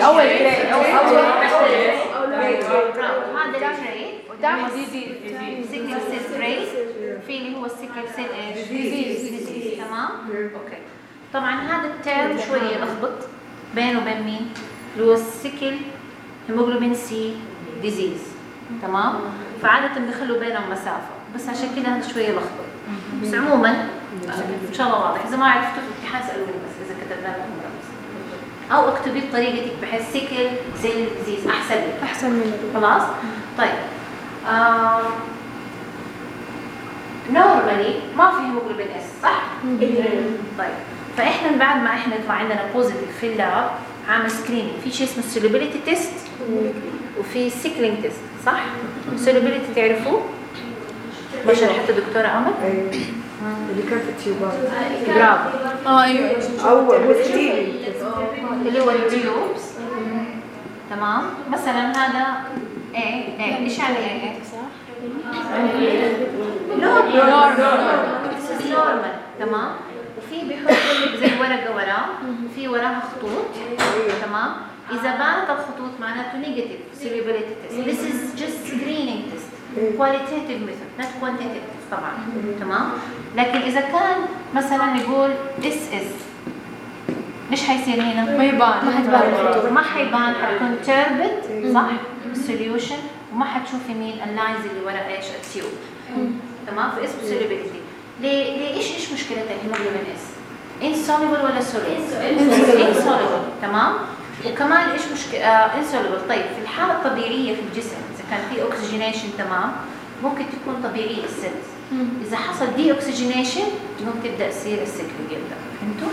أول trait أول ال trait قدام disease sickle cell trait في اللي هو ال sickle cell إيش؟ disease تمام؟ okay. طبعا هذا ال term شوية يلخبط بينه وبين مين؟ اللي هو ال sickle hemoglobin C disease تمام؟ فعادة بيخلوا بينهم مسافة. بس عشان كده هذا شوية يلخبط. بس عموما إن شاء الله واضح. إذا ما عرفتوا في الامتحان اسالوني بس إذا كتبنا لكم. أو اكتبي بطريقتك بحيث sickle cell disease أحسن لك. أحسن من خلاص؟ طيب. آه normally ما في hemoglobin S صح؟ طيب. فإحنا بعد ما إحنا يطلع عندنا positive في ال lab عامل screening في شيء اسمه solubility test وفي sickling test صح؟ solubility تعرفوه؟ ما شرحته دكتورة أمل؟ اللي كان في ال tube ات برافو آه أيوه أو هو still. اللي هو ال tubes تمام. مثلا هذا A A إيش يعني A A؟ normal normal تمام. وفي بيحط زي ورقة وراه في وراها خطوط. تمام. إذا بانت الخطوط معناته negative solubility test This is just screening test. Qualitative method not quantitative طبعا. تمام؟ لكن إذا كان مثلا نقول SS إيش حيصير هنا؟ ما يبان. ما حتبان. ما حيبان حتكون turbid صح؟ ال solution وما حتشوفي مين ال lines اللي ورا إيش ال tube تمام؟ فاسمه solubility ليه؟ ليه؟ إيش إيش مشكله ال hemoglobin S؟ insoluble ولا soluble؟ insoluble تمام؟ وكمان إيش مشكلة؟ آه insoluble طيب في الحالة الطبيعية في الجسم كان في oxygenation تمام ممكن تكون طبيعية ال cells إذا حصل deoxygenation ممكن تبدأ تصير ال sickling يبدا فهمتوا؟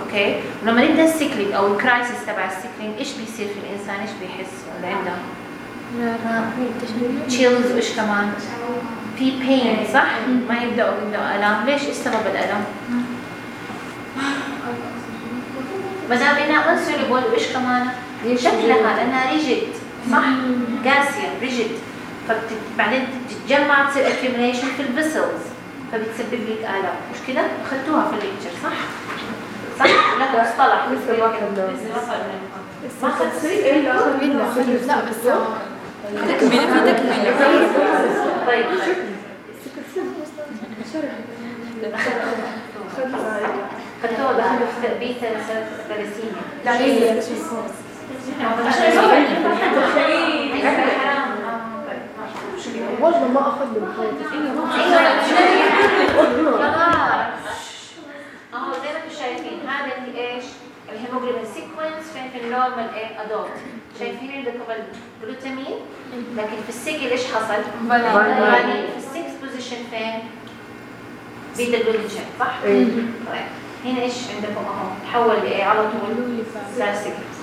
okay ولما نبدأ ال sickling أو ال crisis تبع ال sickling إيش بيصير في الإنسان إيش بيحس ولا عنده؟ chills وايش كمان؟ في pain صح؟ ما يبدأوا يبدأوا الام، ليش؟ إيش سبب الألم؟ ما دام إنها insoluble وإيش كمان؟ شكلها لأنها rigid صح؟ قاسية rigid فبعدين تتجمع تصير accumulation في ال vessels فبتسبب لك آلام، مش كده؟ أخذتوها في ال lecture صح؟ صح؟ لها مصطلح لسه ما. ما أخذت لا بس تكملة في تكملة. طيب. خدتوها دخلوا في تربية ثلاثينية لا هي والله ما بحياتي اهو زي ما أنتم شايفين هذا اللي إيش؟ الهيموجلوبين سيكونس في النورمال إيه ادولت شايفين عندكم الجلوتامين لكن في السيكل إيش حصل؟ يعني في السكس فين؟ بيتا؟ إيه طيب هنا إيش عندكم اهو تحول لايه على طول؟ سيكل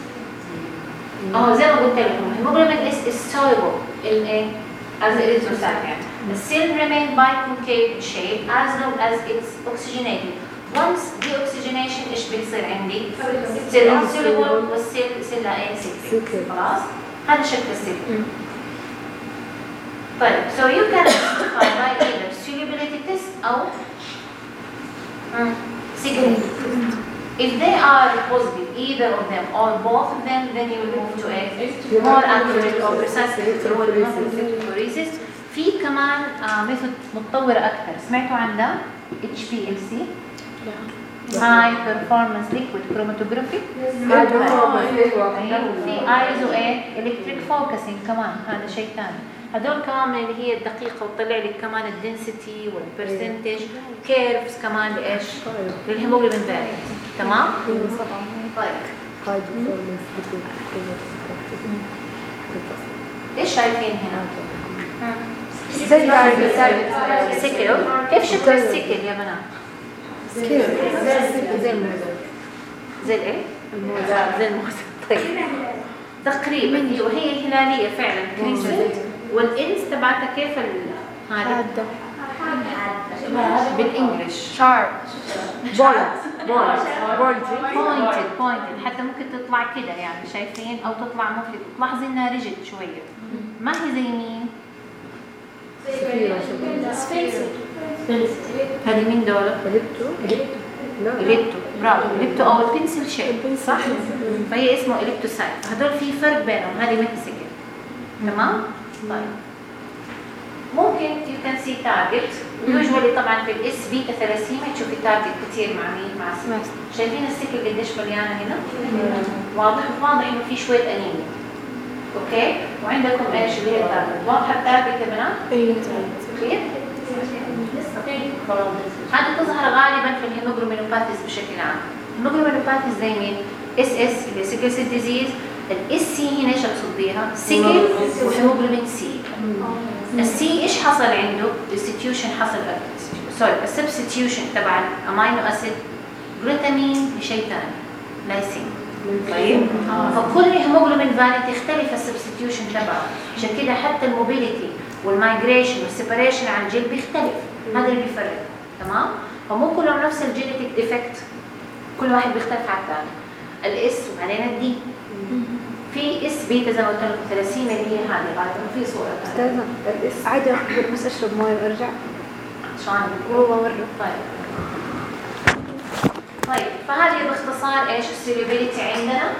اهو زي ما قلت لكم الهيموجلوبين is is soluble in a as it is يعني the cell remain biconcave shape as long as it's oxygenated once deoxygenation ايش بيصير عندي؟ بتصير insoluble والسيل يصير لها ايه سيكل سيكل. خلاص؟ هذا شكل السيكل طيب so you can identify by either solubility test أو mm, secret. If they are positive, either of them or both of them, then you will move to a more accurate or precise electrophoresis. في كمان ميثود متطورة أكثر، سمعتوا عن ده؟ HPLC High Performance Liquid Chromatography هذا هو ايوه أيوة، في ايزو ايه الكتريك فوكسنج كمان هذا شيء ثاني هذول كمان من اللي هي الدقيقة وتطلع لك كمان ال density وال percentage curves كمان لإيش؟ لل hemoglobin variant تمام؟ طيب. إيش شايفين هنا؟ زي sickle كيف شكل ال sickle يا بنات؟ زي الموزة زي الإيه؟ الموزة زي الموزة طيب. تقريبا. أيوه هي هلالية فعلا. crescent وال ends تبعتها كيف ال هذا؟ بال English. sharp. بولت بولت بولتي pointed pointed حتى ممكن تطلع كده يعني شايفين؟ أو تطلع ممكن تلاحظي إنها rigid شوية. ما هي زي مين؟ هذه مين دول؟ جبته؟ لا. جليتو برافو. اليبتو أو البنسل شيب صح؟ فهي اسمه اليبتوسايت هدول في فرق بينهم. هذه ميثسيكل تمام؟ طيب. ممكن يو كان سي تارجت يوجوالي طبعا في الاس بيتا ثلاسيميا تشوفي تارجت كثير مع مين؟ مع السكر شايفين السكر قديش مليانة هنا؟ واضح واضح إنه في شوية أنيميا. أوكي؟ وعندكم إيش اللي هي التارجت واضحه التارجت يا بنات؟ أيوه كيف؟ هذه تظهر غالبا في ال hemoglobinopathies بشكل عام. ال hemoglobinopathies زي مين؟ SS اللي sickle cell disease ال SC هنا إيش اقصد بيها sickle و hemoglobin C. ال C إيش حصل عنده؟ ال substitution حصل sorry ال substitution تبع ال amino acid glutamine لشيء ثاني لايسين طيب؟ فكل hemoglobin variant تختلف ال substitution تبعه. عشان كده حتى الموبيليتي والمايجريشن والسيبريشن عن الجلد بيختلف. هذا اللي بيفرق. تمام؟ فمو كلهم نفس الجينيتك ديفكت كل واحد بيختلف عن الثاني. الاس وبعدين الدي في اس بيتا زي ما قلت لكم ثلاثيميا اللي هي هذه. غالبا في صورة. استاذة الاس عادي اخذ بس أشرب موية وأرجع. شو عندك؟ والله مرة. طيب. طيب فهذه باختصار إيش السوليبيليتي عندنا.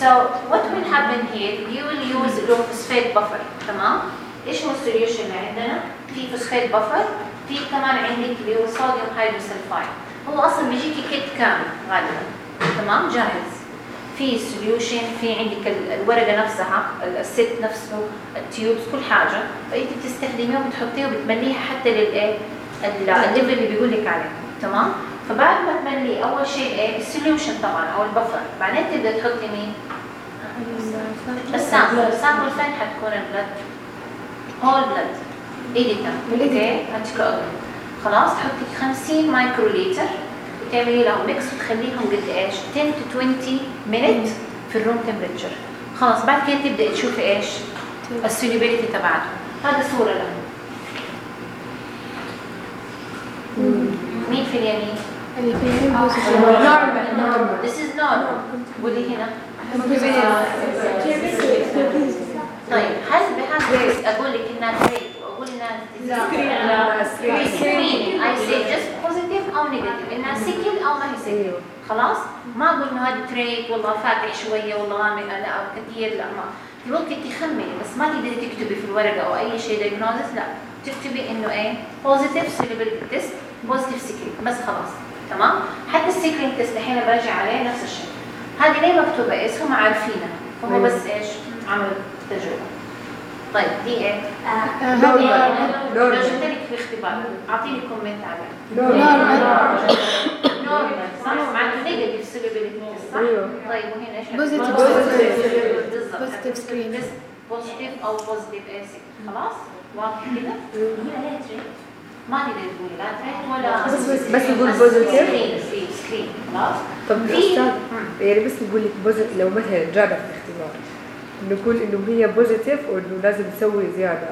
So what will happen here? You will use low phosphate buffer. تمام؟ إيش هو ال solution اللي عندنا؟ في phosphate buffer في كمان عندك اللي هو sodium hydrosulfide هو أصلا بيجيكي kit كامل غالبا. تمام؟ جاهز. في solution في عندك ال- الورقة نفسها ال- ال set نفسه ال tubes كل حاجة. فأنت بتستخدميها وبتحطيها وبتمليها حتى للايه ال- ال level اللي بيقول لك عليه. تمام؟ فبعد ما تملي أول شيء إيه؟ ال solution طبعا أو ال buffer بعدين تبدأ تحطي مين؟ ال sample. ال sample. فين حتكون؟ ال blood whole blood EDTA okay خلاص تحطي 50 microliter وتعملي لهم mix وتخليهم قد إيش؟ 10 to 20 minute في ال room temperature خلاص بعد كده تبداي تشوفي إيش؟ ال solubility تبعته. هذا صورة لهم. مين في اليمين؟ normal This is normal. واللي هنا. طيب هل بهذا أقول لك إنها انها screen اي سي just positive أو negative انها sickle أو ما هي sickle خلاص؟ ما أقول انه هذا trait والله فاتح شوية والله غامق لا أو كثير لا ما. ممكن تخمني بس ما تقدري تكتبي في الورقة أو أي شيء diagnosis لا. تكتبي إنه إيه؟ positive solubility test positive screen بس خلاص. تمام؟ حتى ال screen test الحين برجع عليه نفس الشيء. هذه ليه مكتوبة؟ إيش؟ هم عارفينها. هم بس إيش؟ عملوا تجربة. طيب دي إيه؟ normal لو normal جبت لك في اختبار أعطيني comment عليه نورمال نورمال صح معناته negative solubility صح؟ أيوه. طيب وهنا إيش؟ بالضبط Positive screen. positive أو positive اسيد خلاص؟ واضح كده؟ هنا ليه trait؟ ما تقدر تقولي لا trait ولا بس بس يقول positive screen screen screen خلاص؟ طب أستاذ يعني بس يقول لك positive لو مثلا الاختبار نقول انه هي positive وانه لازم تسوي زياده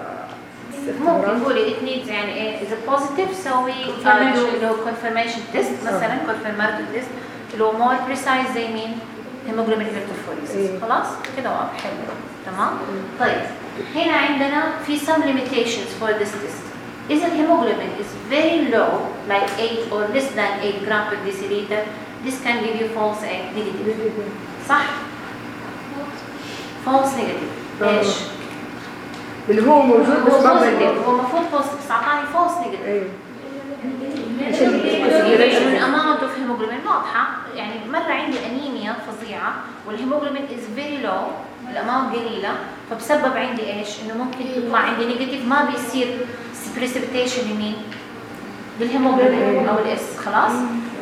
ممكن نقولي it needs يعني إيه اذا positive سوي Confirmation. اللي هو confirmation test مثلا confirmatory test اللي هو more precise زي مين؟ hemoglobin electrophoresis إيه. خلاص كده واضح حلو تمام طيب هنا عندنا في some limitations for this test إذا الهيموجلوبين is very low like 8 or less than 8 gram per deciliter this can give you false eh, negative صح؟ False negative. إيش؟ اللي هو موجود بس بين هو المفروض positive بس اعطاني false negative. أيوه. ال amount of hemoglobin واضحة. يعني مرة عندي انيميا فظيعة. وال hemoglobin is very low ال amount قليلة. فبسبب عندي إيش؟ إنه ممكن تطلع عندي negative ما بيصير precipitation لمين؟ للهيموجلوبين أو ال S. خلاص؟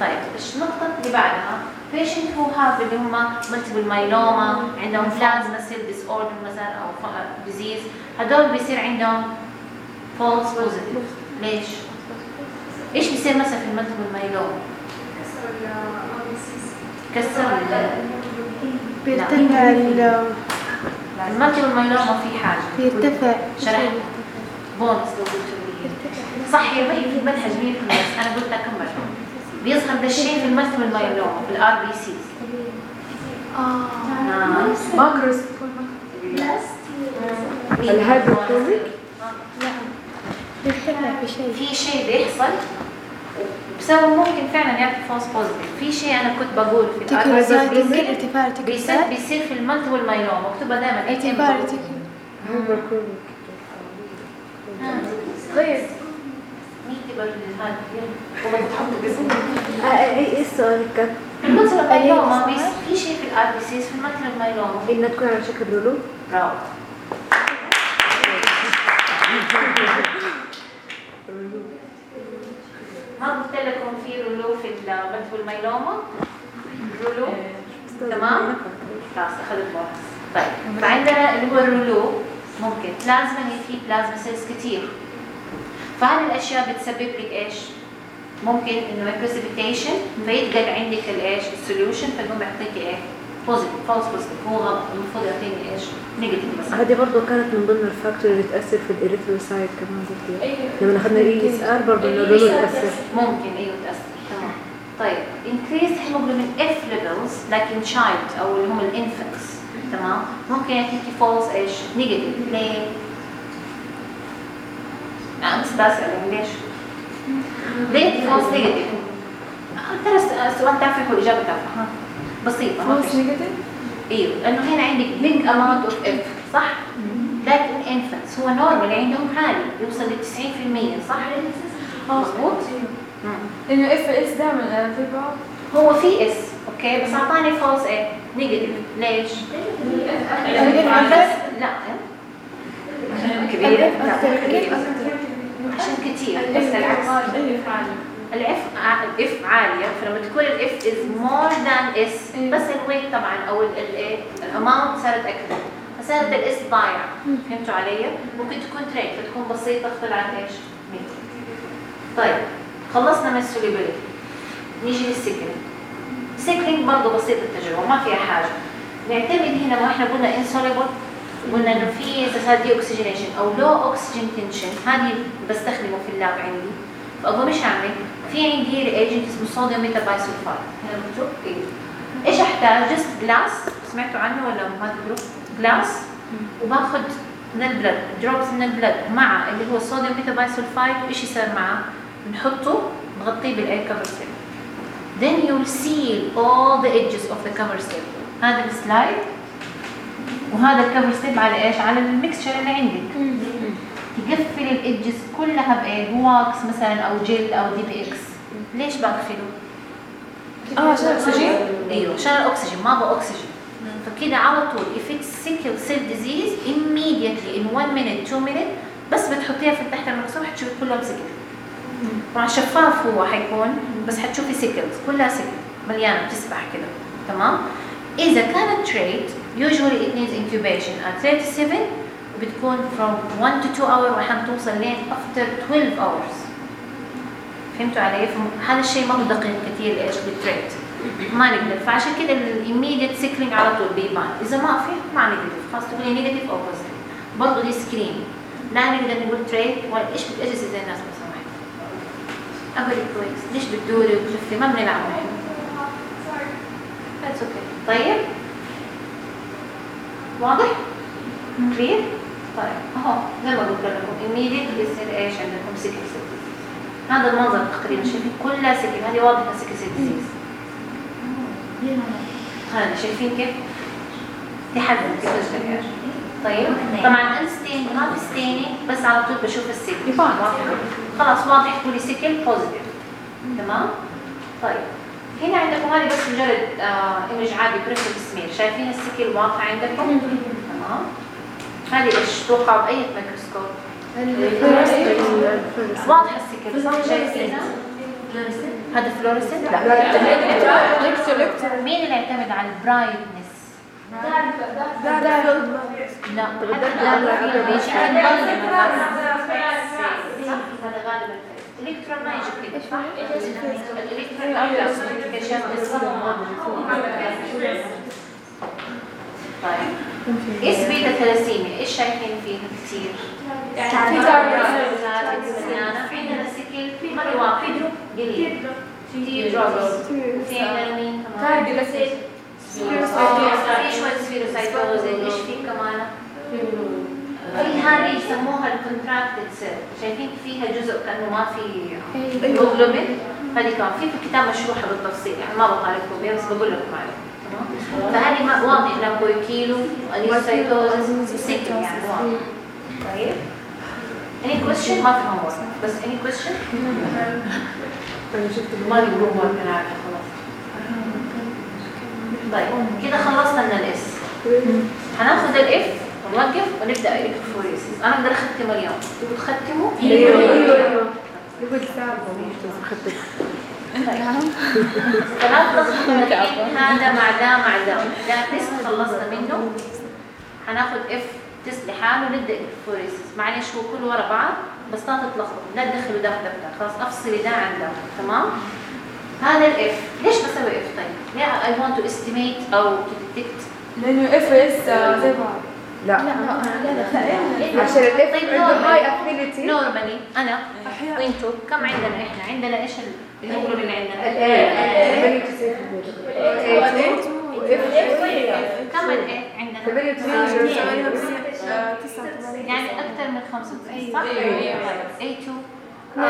طيب النقطه اللي بعدها؟ Patient who have اللي هم multiple myeloma عندهم plasma cell disorder مثلا أو disease هدول بيصير عندهم false positive. ليش؟ إيش بيصير مثلا في الملتيبل مايلوم؟ كسر ال- بيرتفع ال الملتيبل مايلوم في حاجة. بيرتفع. شرح. بونس. لو قلت لي صح هي ما هي في المنهج مين في النص أنا قلتها كم مره بيظهر ده الشيء في الملتيبل مايلوم في الار بي سي آه. ماكروس الهايبرتروفيك بيرتفع في شيء بيحصل بسبب ممكن فعلا يعطي فولس بوزيتيف في شيء أنا كنت بقول في الارتفال ارتفاع بيصير بيصير في المالتيبل مايلوما مكتوبه دائما ارتفاع طيب. مين تبغى هذا والله بتحطوا باسمه. إيه السؤال كان المالتيبل مايلوما بيصير في شيء في ال RBCs في ال multiple myeloma انها تكون على شكل rouleaux. برافو. ما قلت لكم في rouleaux في المالتيبل مايلوما رولو؟ تمام؟ خلاص اخذت بونص طيب فعندنا اللي هو ال rouleaux ممكن. بلازما في plasma cells كتير. فهذه الأشياء بتسبب لك إيش؟ ممكن إنه precipitation فيتقل عندك الايش؟ ال solution فيقوم يعطيك إيه؟ positive false positive هو غلط المفروض يعطيني إيش؟ negative هذه برضه كانت من ضمن ال factor اللي تأثر في ال erythrocyte كمان زي كده لما اخذنا ال ESR برضه انه ال rouleaux تأثر ممكن أيوه تأثر تمام طيب increased hemoglobin F levels like in child أو اللي هم ال infants تمام ممكن يعطيكي false إيش؟ negative ليه؟ لا بس بسأل ليش؟ ليه false negative؟ ترى السؤال تافه والاجابه تافهه ها بسيطه فيش negative أيوه لأنه هنا عندك big amount of F صح؟ لكن infants هو normal عندهم عالي يوصل ل 90% صح؟ مضبوط؟ مم. لأنه F S دائما في بعض هو في S okay بس اعطاني false إيه negative ليش؟ بس لا كبير لا كبير عشان كتير. بس العكس. ال F ال F عاليه فلما تكون ال F is more than S بس ال weight طبعا أو ال amount صارت أكثر فصارت ال S ضايعة. فهمتوا علي؟ ممكن تكون trick فتكون بسيطة طلعت إيش؟ 100 طيب خلصنا من ال solubility. نيجي لل screen ال screen برضه بسيط التجربه ما فيها حاجة. نعتمد هنا ما إحنا قلنا insoluble قلنا إنه في اساسات oxygenation أو low oxygen tension هذه بستخدمه في ال lab عندي. فاقوم إيش اعمل؟ في عندي reagent اسمه sodium metabisulfite هنا مكتوب أيوه إيش أحتاج؟ just glass سمعتوا عنه ولا ما تدروا؟ glass وباخذ من ال blood drops من ال blood مع اللي هو ال sodium metabisulfite وايش يصير معاه؟ بنحطه نغطيه بالاير cover slip then you'll seal all the edges of the cover slip هذا ال slide. وهذا ال cover slip على إيش؟ على ال mixture اللي عندك. تقفل ال edges كلها بإيه؟ ب wax مثلا أو جل أو DPX. ليش بقفله؟ آه عشان الأكسجين؟ أيوه عشان الأكسجين ما أبغى أكسجين. فكده على طول if it's sickle cell disease immediately in 1 minute 2 minute بس بتحطيها في تحت المكسور حتشوفي كلهم sickle طبعا شفاف هو حيكون بس حتشوفي sickles كلها sickle مليانة بتسبح كده. تمام؟ إذا كانت trait usually it needs incubation. At 37 بتكون from 1 to 2 hour وحن توصل لين after 12 hours. فهمتوا علي؟ هذا الشيء ما هو دقيق كثير إيش بال trait ما نقدر. فعشان كده ال immediate sickling على طول بيبان. إذا ما في ما نقدر. خلاص تقولي negative أو positive برضه دي screen لا نقدر نقول trait ولا إيش بتأجزي زي الناس لو سمحت ابدا كويس. ليش بتدوري وتلفي؟ ما بنلعب إحنا That's okay. طيب؟ واضح؟ clear؟ طيب أهو زي ما قلت لكم immediate عندكم sickle cell هذا المنظر تقريبا شايفين كلها sickle هذه واضحة cell disease هذا شايفين كيف؟ تحدد كيف تشتغل. طيب طبعا unstained ما في staining بس على طول بشوف واضح؟ خلاص واضح تقولي sickle positive تمام؟ طيب. هنا عندكم هذه بس مجرد آه image عادي peripheral smear شايفين ال sickle واضحه عندكم؟ تمام هذه إيش توقعوا باي ميكروسكوب؟ واضحه ال sickle صح شايفينها؟ هذا fluorescent؟ لا مين اللي يعتمد على ال brightness؟ لا هذا غالبا الالكترون ما يجي كده صح؟ كشاف طيب S beta thalassemia إيش شايفين فيها كثير؟ عندنا سكيل في مرة واحد قليل في دروبس في مين كمان؟ كارديو في شوية سفيروسايتوزز إيش في كمان؟ في هذه يسموها الكونتراكتد سيل شايفين فيها جزء كأنه ما في هيموجلوبين هذه كمان في في الكتاب مشروحة بالتفصيل يعني ما بطالبكم بها بس بقول لكم عليها فهذه ما- واضح إنها كويكيلو انيسايتوزس سكر يعني واضح. طيب. Any question ما في homework. بس any question شفت ما لي ورك أنا عارفه خلاص. طيب كده خلصنا من الاس هناخد الاف ونوقف ونبدأ الكتروفوريسيس أنا أقدر أختم اليوم. تبغوا تختموا؟ أيوه أيوه تلخبطوا الحين هذا مع ده مع ده. ده test خلصنا منه. هناخد F test لحاله ونبدا electrophoresis معلش هو كله ورا بعض بس لا تتلخبطوا. لا تدخلوا ده في ده خلاص افصلي ده عن ده. تمام؟ هذا ال F ليش بسوي F طيب؟ ليه I want to estimate أو to detect لأنه F S زي بعض. لا. عشان ال F عنده high affinity normally. أنا وإنتو كم عندنا إحنا؟ عندنا إيش الهيموجلوبين عندنا؟ الايه كم الايه عندنا؟ 98 يعني أكثر من 95 صح؟ A2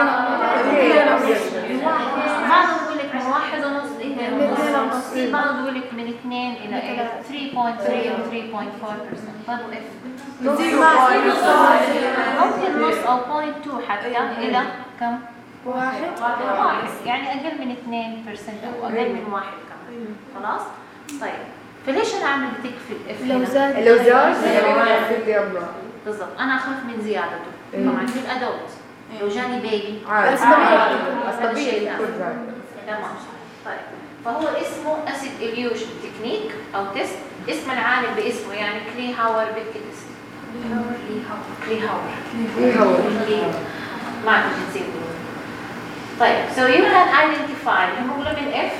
بعضهم يقول لك من واحد ونص إلى اثنين ونص في بعض لك من اثنين إلى 3.3 أو 3.4% طيب واف ممكن نص أو 0.2 حتى إلى كم؟ واحد واحد يعني أقل من 2% أو أقل من واحد كمان خلاص؟ طيب فليش أنا detect في ال F لو؟ زاد لو زاد بالضبط أنا أخاف من زيادته إيه. طبعا في ال adult لو جاني baby بس طبيعي. تمام طيب فهو اسمه acid elution technique أو test اسم العالم باسمه يعني كلي هاور بيكي تيست كلي هاور كلي هاور ما تسيبه طيب so you can identify hemoglobin F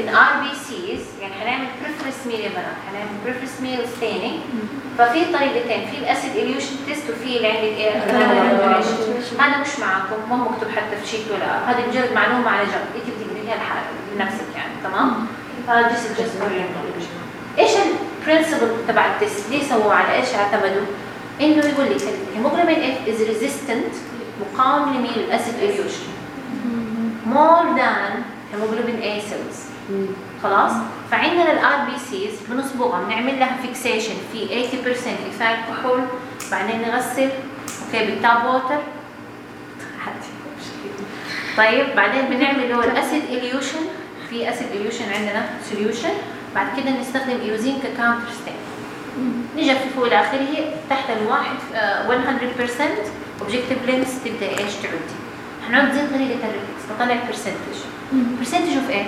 in RBCs يعني هنعمل peripheral smear يا بنات هنعمل peripheral smear staining. ففي طريقتين في ال acid elution test وفي اللي عندي الايه هذا مش معاكم ما هو مكتوب حتى في sheet ولا. هذه مجرد معلومة على جنب. انت بتقريها لحالك لنفسك يعني تمام؟ هذا إيش ال principle تبع ال test ليه سووه على إيش اعتمدوا؟ إنه يقول لك الهيموجلوبين F is resistant مقاوم لمين ال acid elution more than hemoglobin A cells. خلاص؟ فعندنا ال RBCs بنصبغها بنعمل لها fixation في 80% ethyl كحول. بعدين نغسل. okay بال tap water طيب بعدين بنعمل له ال acid elution في acid elution عندنا solution بعد كده نستخدم eosin ك counter stain نجففه إلى آخره تحت الواحد آه، 100% objective lens تبدأ إيش؟ تعدي هنعد زي طريقة ال retics بطلع percentage percentage of إيه؟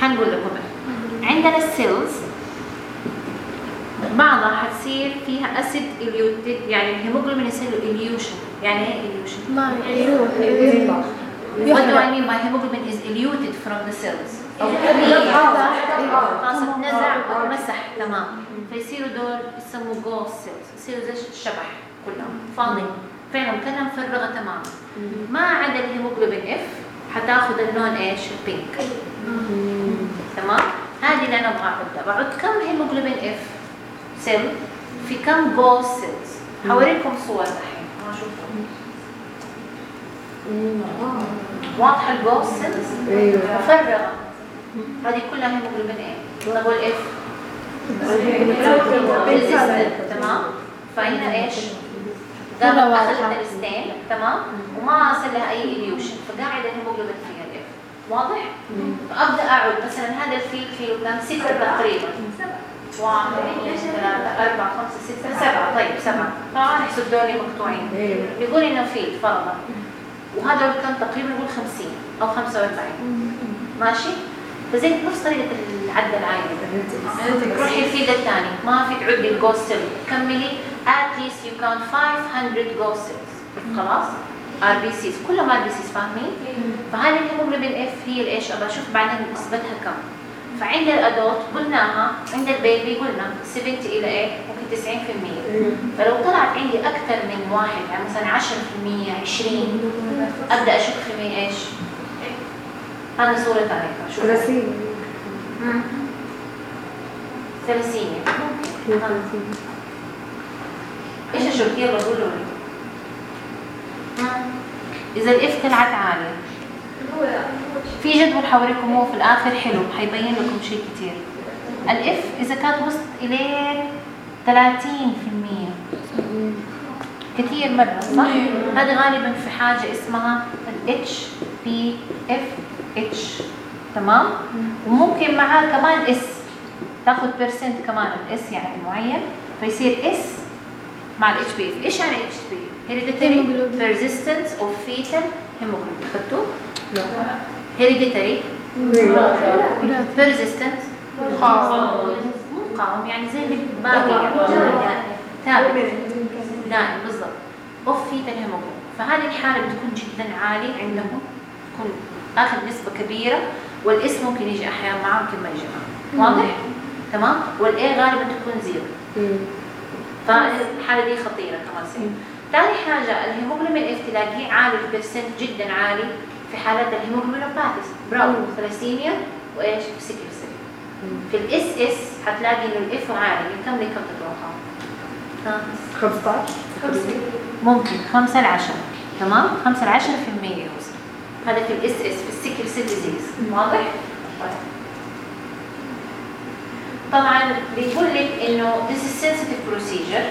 حنقول لكم إيه. عندنا ال cells بعضها حتصير فيها acid eluted يعني الهيموجلوبين يصير له elution يعني إيه elution؟ ما يروح What do I mean by hemoglobin is eluted from the cells أو خلاص اتنزع أو مسح تمام فيصيروا دول يسموا ghost cells يصيروا زي الشبح كلهم فاضي فعلا كانها مفرغة تماما ما عدا الهيموجلوبين F حتاخذ اللون إيش؟ ال pink تمام؟ هذه اللي أنا أبغى اعدها بعد كم هيموجلوبين F cell في كم ghost cells حوريكم صور الحين. ما أشوفهم. واضحة ال ghost cells أيوه. مفرغة. هذه كلها هيموجلوبين A طب وال F تمام؟ فهنا إيش؟ واضحة. اخذت ال stain. تمام؟ وما صار لها أي elution فقاعد الهيموجلوبين واضح؟ فأبدأ اعد مثلا هذا ال field فيه كم ستة تقريبا. واحد اثنين ثلاثة أربعة خمسة ستة سبعة. طيب سبعة. طبعا احسب دولي مقطوعين. أيوه يقول إنه field فرضا وهذا كان تقريبا يقول 50 أو 45 ماشي؟ فزي نفس طريقة العد العادي روحي ال field الثاني. ما في تعدي ال ghost cell كملي. At least you count 500 ghost cells خلاص؟ ار بي سيز كلهم ار بي سيز فاهمين؟ فهذه الهيموجلوبين F هي اللي إيش أبغى أشوف بعدين نسبتها كم. فعند الادولت قلناها عند البيبي قلنا 70 إلى إيه؟ ممكن 90% فلو طلعت عندي أكثر من واحد يعني مثلا 10% 20 أبدأ اشك في مين إيش؟ هذا صورة ثانية شوف. ثلاثين. ثلاثينية إيش اشك يلا قولوا لي؟ إذا الاف طلعت عاليه في جدول حوريكم هو في الآخر حلو حيبين لكم شيء كثير ال F إذا كانت وصلت إلى 30% كثير مرة صح؟ هذا غالبا في حاجة اسمها ال HPFH تمام؟ وممكن معاه كمان S تاخذ percent كمان ال S يعني معين فيصير S مع ال HPF إيش يعني HPF؟ Hereditary Persistence of Fetal Hemoglobin. خدتوه؟ لا. Hereditary Persistence. مقاوم. يعني زي اللي باقي يعني. ثابت دائم. بالضبط. of fetal hemoglobin فهذه الحالة بتكون جدا عالي عندهم. تكون اخذ نسبة كبيرة. وال S ممكن يجي أحيانا معاه ممكن ما يجي معاه واضح؟ تمام؟ وال A غالبا تكون zero. فالحالة دي خطيرة كمان سيء ثاني حاجة الهيموجلوبين F تلاقيه عالي ال percent جدا عالي في حالات ال hemoglobinopathies برافو. ثلاسيميا وإيش؟ sickle cell في ال SS حتلاقي إنه ال F عالي. من كم لكم تتوقعوا؟ ها 15 ممكن. 5 ل 10 تمام 5 ل 10% يوصل هذا في ال SS في ال sickle cell disease واضح؟ طيب. طبعا بيقول لك انه this is sensitive procedure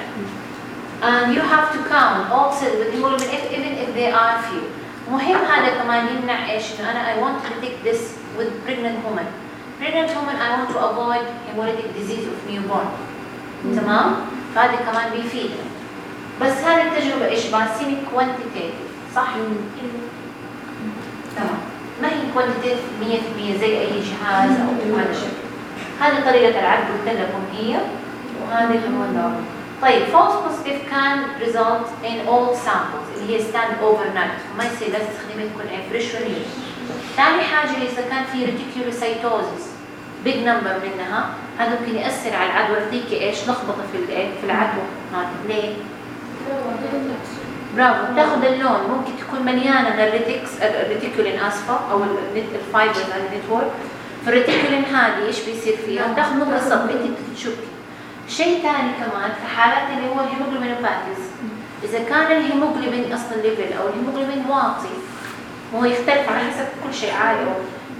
and you have to count all cells with hemoglobin F even if they are few مهم هذا كمان يمنع إيش انه أنا I want to detect this with pregnant women pregnant women I want to avoid hemolytic disease of newborn تمام فهذا كمان بيفيد بس هذه التجربة إيش باسيمي كوانتيتيف صح؟ تمام ما هي quantitative 100% زي اي جهاز أو هذا الشكل هذه طريقة العد هي؟ وهذه اللي هو النوع طيب false positive can result in old samples. اللي هي stand overnight. ما يصير لازم تستخدمي تكون fresh و new ثاني حاجة إذا كان في reticulocytosis big number منها هذا ممكن يأثر على العد ويعطيكي إيش؟ لخبطة في الايه في العد ليه؟ برافو. تاخذ اللون. ممكن تكون مليانة الريتكس الريتيكولين اسفه أو الفايبرز النتورك فالريتيكولين هذه إيش بيصير فيها؟ تاخذ نقطه صب انت بتشكي شيء ثاني كمان في حالات اللي هو الهيموجلوبينوباثيز إذا كان الهيموجلوبين أصلا ليفل أو الهيموجلوبين واطي هو يختلف على حسب كل شيء عالي.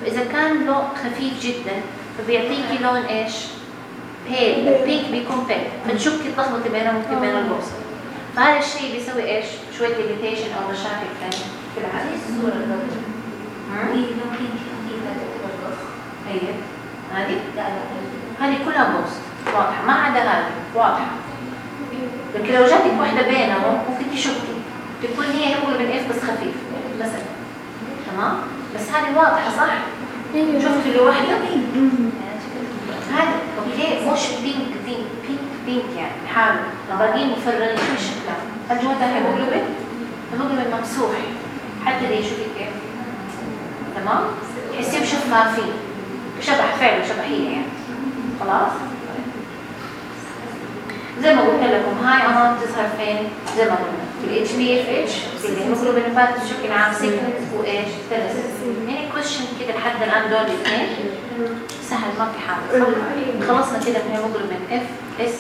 فإذا كان لون خفيف جدا فبيعطيكي لون إيش؟ بيل البيك بيكون بيل فتشكي تلخبطي بينهم ممكن بين البوصل فهذا الشيء بيسوي إيش؟ شوية limitation أو مشاكل ثانية في العد. الصورة هي هذه؟ هذه كلها ghost واضحة. ما عدا هذه. واضحة. لكن لو جاتك واحدة بينهم ممكن تشكي تكون هي هيموجلوبين F بس خفيف. مثلا. تمام؟ بس هذه واضحة صح؟ شفتوا اللي واحدة؟ هذا. okay. مش pink pink pink pink يعني. حاله باقيين مفرغين في شكلها هل جواتها هيموجلوبين؟ هيموجلوبين ممسوح. حتى دي شوفي كيف تمام؟ تحسيهم شفافين شبح فعلا شبحية يعني خلاص؟ زي ما قلت لكم high amount تظهر فين؟ زي ما قلنا في ال HPFH في ال hemoglobinopathies بشكل عام sickle وايش؟ ثلاث يعني question كده لحد الآن دول الاثنين سهل ما في حاجة؟ خلصنا كده في الهيموجلوبين F اس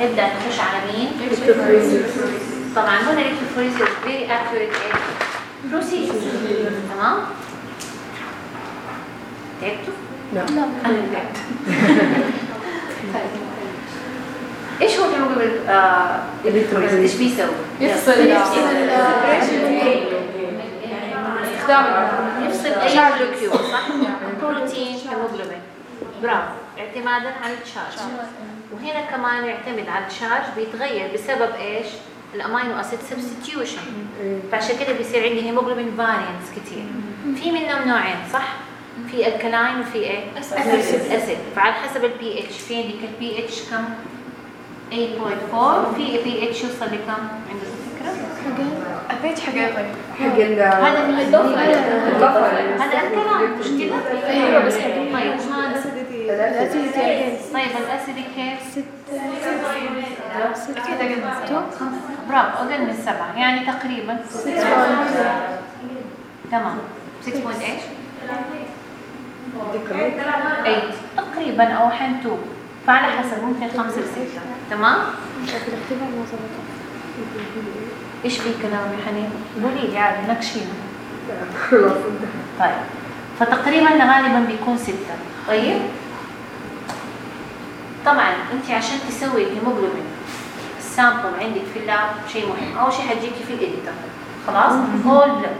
نبدأ نخش على مين؟ طبعا هنا electrophoresis very accurate process تمام؟ تعبتوا؟ لا اللي تعبت إيش هو آه electrophoresis إيش بيسوي؟ يفصل استخدام يفصل اي molecule صح؟ بروتين هيموجلوبين برافو اعتمادا على ال charge وهنا كمان يعتمد على ال charge بيتغير بسبب إيش؟ ال amino acid substitution فعشان كده بيصير عندي هيموجلوبين variants كثير في منهم نوعين صح؟ في alkaline وفي إيه؟ acid acid فعلى حسب البي اتش في عندك البي اتش كم؟ 8.4 وفي بي اتش يوصل لكم؟ عندكم فكرة؟ البيت طيب حق ال هذا من الضفر الضفر هذا الكلام مش كده؟ أيوه بس حق طيب هذا طيب الاسيدي كيف؟ أكيد أقل من سبعة. برافو أقل من سبعة. يعني تقريبا تمام. 6 8 تقريبا أو حين 2 فعلى حسب ممكن خمسة لستة تمام؟ إيش في كلام يا حنين؟ قولي لي عادي نكشينا. طيب. فتقريبا غالبا بيكون ستة. طيب؟ طبعا أنت عشان تسوي الهيموجلوبين السامبل عندك في اللاب شيء مهم. أول شيء حتجيكي في الاديتور خلاص؟ هول بلد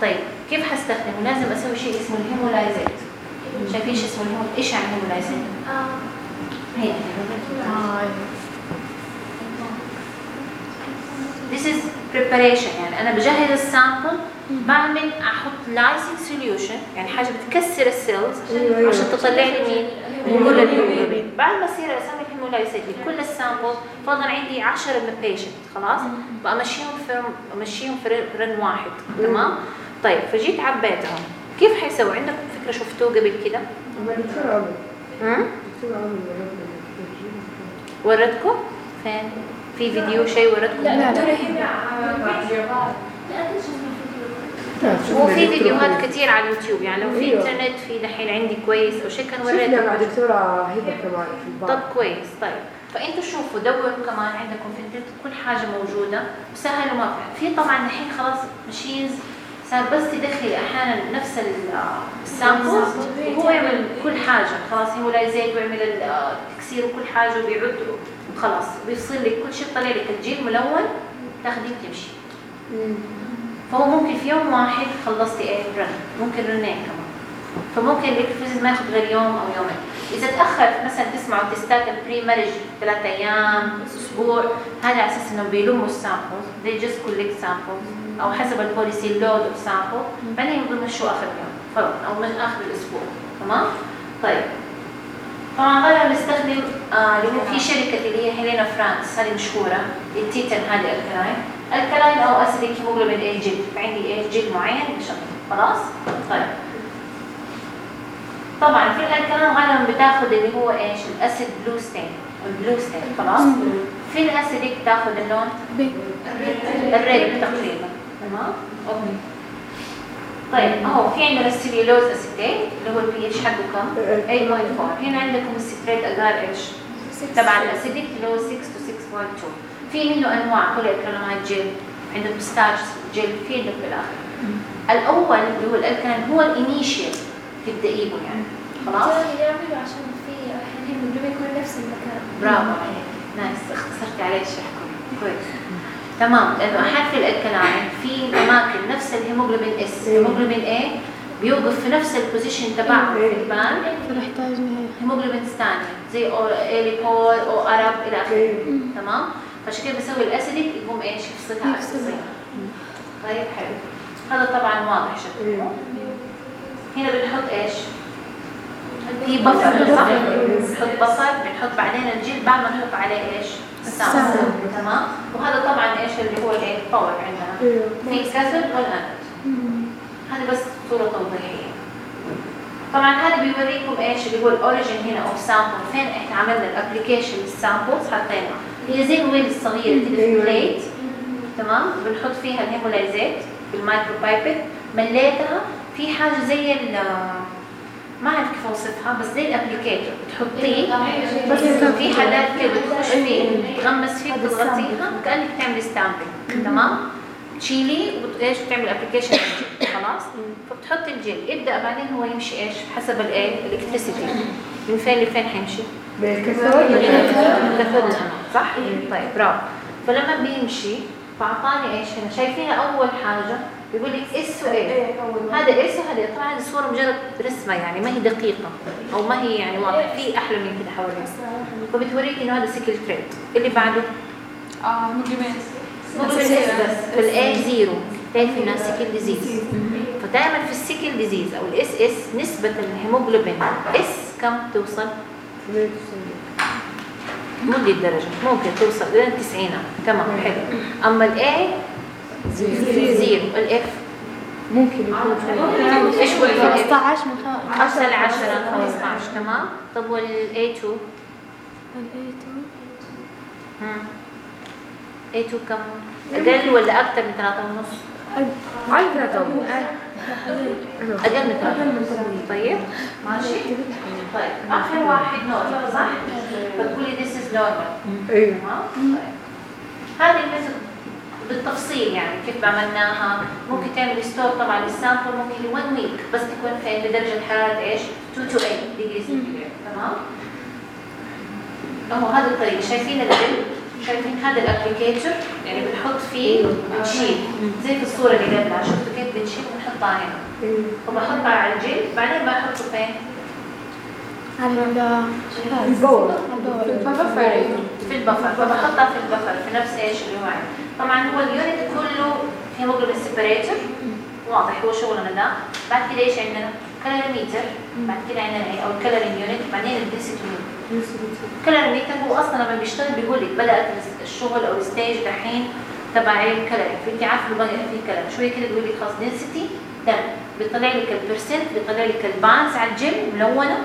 طيب كيف حستخدمه؟ لازم أسوي شيء اسمه ال hemolysate شايفين إيش اسمه ال hemo إيش يعني hemolysate هي This is preparation. يعني أنا بجهز ال sample بعمل أحط lysing solution يعني حاجة بتكسر ال cells أيوة، أيوة. عشان تطلع لي مين؟ كل الهيموجلوبين بعد ما أصير أسوي ال hemolysate لكل ال sample فرضا عندي 10 من patient خلاص؟ بأمشيهم في أمشيهم في رن واحد. تمام؟ طيب فجيت عبيتهم. كيف حيسوي؟ عندكم فكرة شفتوه قبل كده؟ عمر ورتكم؟ فين؟ في فيديو شيء ورتكم؟ لا دكتورة هبة هو في فيديوهات كثير على اليوتيوب يعني لو في أيوة. انترنت في دحين عندي كويس أو شيء كان شفنا مع وريتكم دكتورة هبة كمان في البعض طب كويس طيب فأنتوا شوفوا دوروا كمان عندكم في النت كل حاجة موجودة وسهل وما في في طبعا الحين خلاص machines صار بس تدخلي أحيانا نفس ال- ال sample وهو يعمل كل حاجة. خلاص hemolysate ويعمل التكسير وكل حاجة وبيعد وخلاص. بيصير لك كل شيء طلع لك. الجيل ملون تاخذيه وتمشي. فهو ممكن في يوم واحد خلصتي إيه run ممكن runين كمان. فممكن ال electrophoresis ما ياخذ غير يوم أو يومين. إذا تاخر مثلا تسمعوا تستات البري مارج ثلاث أيام أسبوع هذا على أساس انهم بيلموا ال samples they just collect samples. أو حسب ال policy ال load sample بعدين بيمشوا آخر يوم. فرضا أو من آخر الأسبوع. تمام؟ طيب. طبعا غالبا بنستخدم آه اللي هو في شركة اللي هي Helena France هذه مشهورة ال Titan هذه alkaline. alkaline أو acidic hemoglobin اي جل عندي إيه جل معين خلاص؟ طيب. طبعا في ال alkaline غالبا بتاخذ اللي هو إيش؟ ال acid blue stain ال blue stain خلاص؟ في ال acidic بتاخذ اللون؟ ال red تقريبا. تمام؟ okay. طيب أهو في عندنا ال cellulose acetate اللي هو البي اتش حقه كم؟ 8.4 هنا عندكم ال citrate agar إيش؟ تبع ال acidic اللي هو 6 to 6.2 في منه أنواع كل الكلامات جل. عندكم starch gel في عندك بالآخر. الأول اللي هو ال alkaline هو ال initial تبدأي به يعني. خلاص؟ يعملوا عشان في الهيموجلوبين يكون نفس المكان. برافو عليك. nice. اختصرتي عليه الشرح كله كويس. تمام لأنه أحيانا في ال alkaline في أماكن نفس ال hemoglobin S hemoglobin A بيوقف في نفس ال position تبعه في ال band فنحتاج نهاية هيموجلوبين ثاني زي أو اليبول أو ارب إلى آخره. تمام؟ فعشان كده بسوي ال acidic يقوم إيش؟ يفصلها. طيب حلو. هذا طبعا واضح شكله. هنا بنحط إيش؟ في buffer صح؟ بنحط buffer بنحط بعدين الجلد. بعد ما نحط عليه إيش؟ تمام؟ وهذا طبعا إيش اللي هو الايه؟ power عندنا. في cathode وال anode هذه بس صورة توضيحية طبعا هذا بيوريكم إيش اللي هو ال origin هنا of sample فين إحنا عملنا ال application لل samples حطينا. هي زي ال well الصغيرة كده في plate تمام؟ بنحط فيها ال hemolysate بال micropipette مليتها. في حاجة زي ال ما اعرف كيف اوصفها بس زي ال applicator بتحطيه بس في حدات كده بتخش فيه تغمس فيه بتضغطيها كأنك بتعملي stamping تمام؟ تشيليه وايش بتعمل application خلاص؟ فبتحطي الجل يبدأ بعدين هو يمشي إيش؟ حسب الايه ال electricity من فين لفين حيمشي؟ ال cathode صح؟ طيب برافو. فلما بيمشي فاعطاني إيش؟ هنا شايفين أول حاجة. بيقول لك S و A هذا S وهذا A. طبعا هذه الصورة مجرد رسمة يعني ما هي دقيقة أو ما هي يعني واضحه في أحلى من كده حواليها فبتوريك إنه هذا sickle trait اللي بعده؟ آه في ال S بس في ال A zero. تعرف إنها sickle disease فدائما في ال sickle disease أو ال SS نسبة ال hemoglobin. S كم توصل؟ مو دي الدرجة ممكن توصل إلى 90 تمام حلو. أما ال A zero. ال F. ممكن يكون شوي إيش هو ال F؟ 15 من خ- 10 ل 10 15 تمام. طب وال A 2 ال A2 كم؟ أقل ولا أكثر من 3 ونص؟ عندنا طبعا أقل من 3 ونص. طيب. ماشي. طيب. آخر واحد normal صح؟ فتقولي this is normal. أيوه تمام؟ طيب. هذه ال method بالتفصيل يعني كيف عملناها ممكن تعمل store طبعا لل sample ممكن ل 1 week بس تكون فين بدرجة حرارة إيش؟ 2 to 8 degree centigrade تمام؟ اهو هذا الطريق شايفين الجل شايفين هذا ال applicator يعني بنحط فيه بنشيل. زي في الصورة اللي قبلها شفتوا كيف بنشيل؟ بنحطها هنا. وبحطها على الجلد بعدين بحطه فين؟ على ال البول البول في ال buffer. فبحطها في ال buffer في نفس إيش اللي هو عندي. طبعا هو ال unit كله hemoglobin separator واضح هو شغلنا ده. بعد كده إيش عندنا؟ colorimeter بعد كده عندنا إيه؟ أو ال color unit بعدين ال density unit ال colorimeter هو أصلا لما بيشتغل بيقول لك بدات الشغل أو ال stage دحين تبع ال color فأنت عارفة بقى في كلام شوية كده بيقول لك خلاص density دم بيطلع لك ال percent بيطلع لك ال bands على الجل ملونة.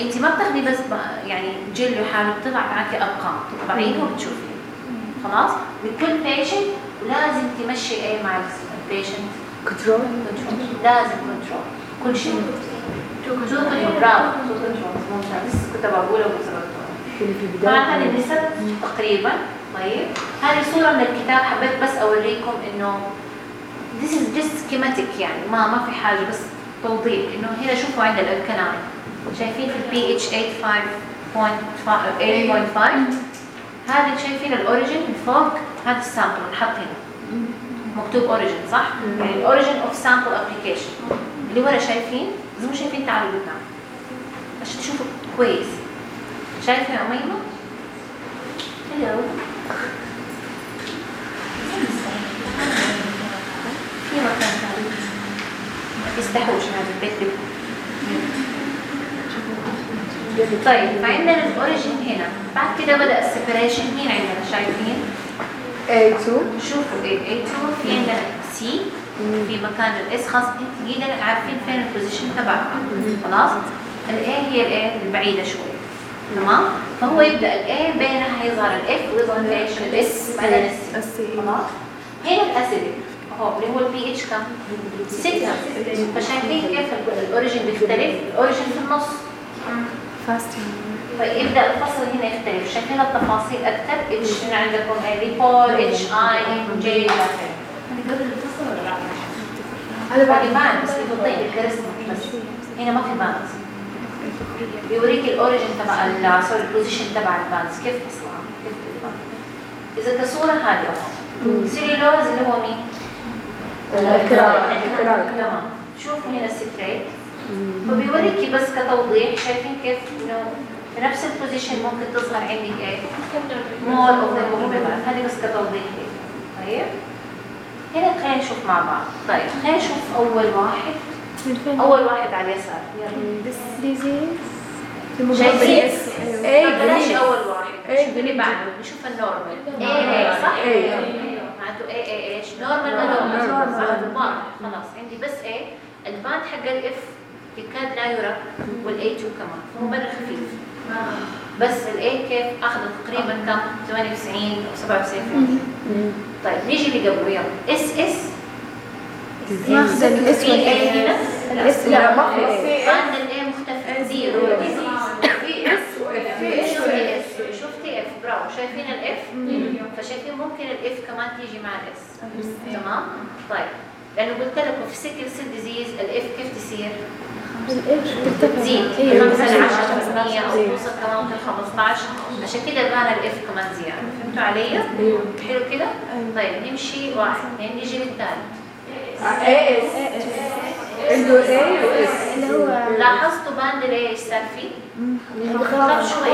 أنت ما بتاخدي بس يعني جل لحاله بتطلع معك أرقام. تطبعينه وبتشوفي. خلاص؟ بكل patient ولازم تمشي إيه مع ال patient control control لازم control كل شيء. two control برافو two control ممتاز. لسه كنت بقوله هذه البدايه النسب تقريبا. طيب. هذه صورة من الكتاب. حبيت بس أوريكم إنه this is just schematic يعني. ما ما في حاجة بس توضيح. إنه هنا شوفوا عند ال alkaline شايفين في البي اتش 8.5 هذه شايفين ال origin من فوق هذا ال sample نحط هنا. مكتوب origin صح؟ يعني ال origin of sample application اللي ورا شايفين؟ زي ما شايفين تعالوا قدام. عشان تشوفوا كويس. شايفة يا أميمة؟ حلو في مكان ثاني ما تستحوش هذا البيت. طيب فعندنا ال origin هنا. بعد كده بدأ ال separation مين عندنا؟ شايفين؟ A2 شوفوا إيه A2 في عندنا C في مكان ال S خاص إنت جيدا عارفين فين ال position تبعها خلاص. ال A هي ال A البعيدة شوي. تمام؟ فهو يبدأ ال A بينها يظهر ال F ويظهر إيش ال S بعدين ال C خلاص هنا ال acidic أهو اللي هو البي اتش كم؟ 6 فشايفين كيف الاوريجين بيختلف؟ الاوريجين في النص. فيبدا الفصل هنا يختلف. شايفين التفاصيل أكثر. اتش عندكم ريبول اتش اي جي إلى آخره. قبل الفصل ولا لا؟ هذا بعد بيضيق الرسم بس هنا ما في بانز بيوريك الاوريجن تبع سوري البوزيشن تبع البانز كيف تصنع؟ كيف إذا كصورة هذه أهو. سيلولوز اللي هو مين؟ الكراك. تمام. شوفوا هنا ال citrate فبيوريكي بس كتوضيح شايفين كيف إنه في نفس ال position ممكن تظهر عندك إيه؟ more of the movement هذه بس كتوضيح. طيب. هنا خلينا نشوف مع بعض. طيب خلينا نشوف أول واحد. أول واحد على اليسار. يلا. شايفين؟ طب بلاش green. أول واحد. شوف اللي. بعده. نشوف ال normal A A صح؟ A. معناته A A إيش؟ normal ما normal خلاص. عندي بس اي ال band حق ال F يكاد لا يرى وال A 2 كمان هو مرة خفيف. بس ال A كيف أخذت تقريبا كم؟ 98 أو 97% طيب نيجي اللي قبله يلا. S S. ناخذ الاسود في A هنا؟ ال S لا. ما في band ال A مختفي zero في S شفتي F شفتي F. برافو. شايفين ال F؟ فشايفين ممكن ال F كمان تيجي مع ال S. تمام؟ طيب. لأنه قلت لكم في sickle cell disease ال F كيف تصير؟ تزيد إيه، 5 ل عشرة. 10% أو توصل كمان ممكن 15 عشان كده بان ال F كمان زيادة. فهمتوا علي؟ حلو كده؟ طيب نمشي. واحد اثنين نيجي للثالث A S. عنده A و S. اللي هو لاحظتوا band ال A فيه؟ خف شوي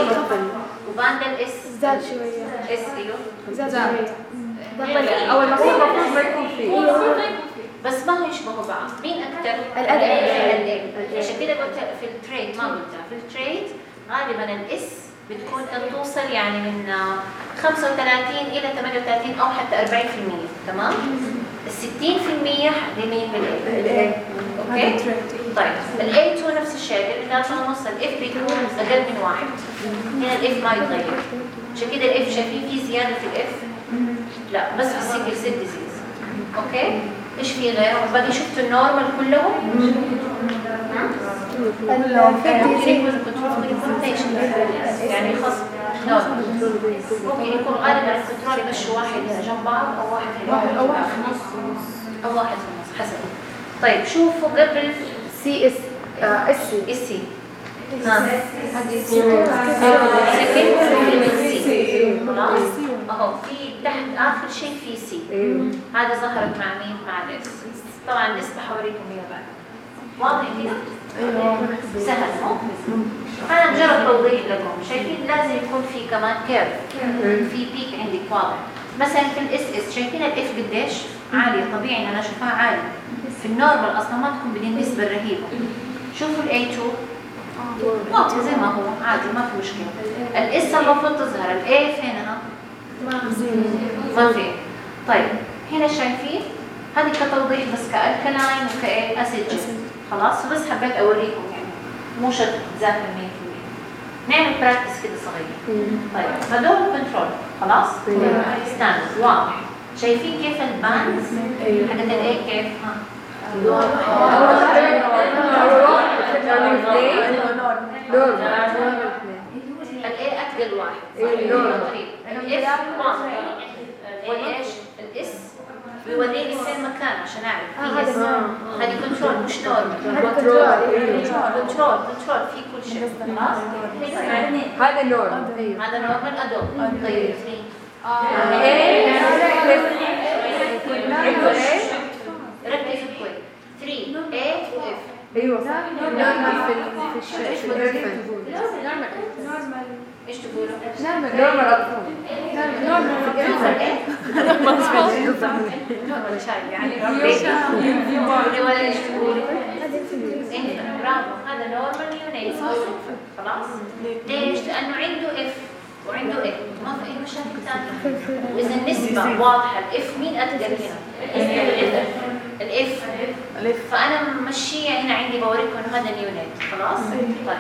و band ال S زاد شوية. اس إيوه. زاد شوية. أو المفروض المفروض ما يكون فيه. بس ما هو يشبهوا بعض مين أكثر الأداء. الأداء. عشان كده قلت في ال trait ما قلتها في ال trait غالبا ال S بتكون توصل يعني من آه، 35 إلى 38 أو حتى 40% تمام؟ ال 60% لمين؟ بال A okay؟ طيب. ال A 2 نفس الشيء اللي 3 ونص ال F بيكون أقل من واحد. هنا ال F ما يتغير. عشان كده ال F شايفين في زيادة في ال F لا بس في ال sickle cell disease okay؟ إيش في غيره باقي شفتوا ال normal كلهم patient يعني خاص ممكن يكون غالبا ال control يمشي واحد جنب بعض أو واحد أو واحد في النص. أو واحد في النص حسب. طيب شوفوا قبل سي اس اس سي ها. سكن C خلاص أهو في تحت آخر شيء في C هذا ظهرت مع مين؟ مع ال S طبعا النسبة حوريكم اياها بعد. واضح كده؟ سهل مو؟ أنا مجرد توضيح لكم. شايفين لازم يكون في كمان curve في peak عندك واضح مثلا في ال S S شايفين ال F قديش؟ عالية. طبيعي إن أنا أشوفها عالية. في ال normal أصلا ما تكون بدي النسبة الرهيبة. شوفوا ال A 2 واطي زي ما هو. عادي ما في مشكلة. ال S المفروض تظهر. ال A فينها؟ ما في طيب هنا شايفين هذه كتوضيح بس ك alkaline وك acid خلاص بس حبيت اوريكم يعني مو شرط تذاكر 100% نعمل practice كده صغير طيب هدول control خلاص standard واضح شايفين كيف ال bands حقت ال A كيف ها ال A اثقل واحد والايش ال S بيوريني فين مكان عشان أعرف. في إس. هذه كنترول مش نورمال كنترول كنترول في كل شيء. هذا نور. هذا نورمال ادول طيب. ركزوا كويس 3 A و F. أيوه. نورمال في ال- في إيش تقولوا؟ normal اطفال normal child يعني ولا إيش تقولوا؟ برافو هذا normal neonate خلاص؟ ليش؟ لأنه عنده F وعنده F ما في اي مشاكل ثانية وإذا النسبة واضحة. ال F مين؟ اثقل هنا؟ ال F فأنا ممشية هنا عندي بوريكم إنه هذا neonate خلاص؟ طيب.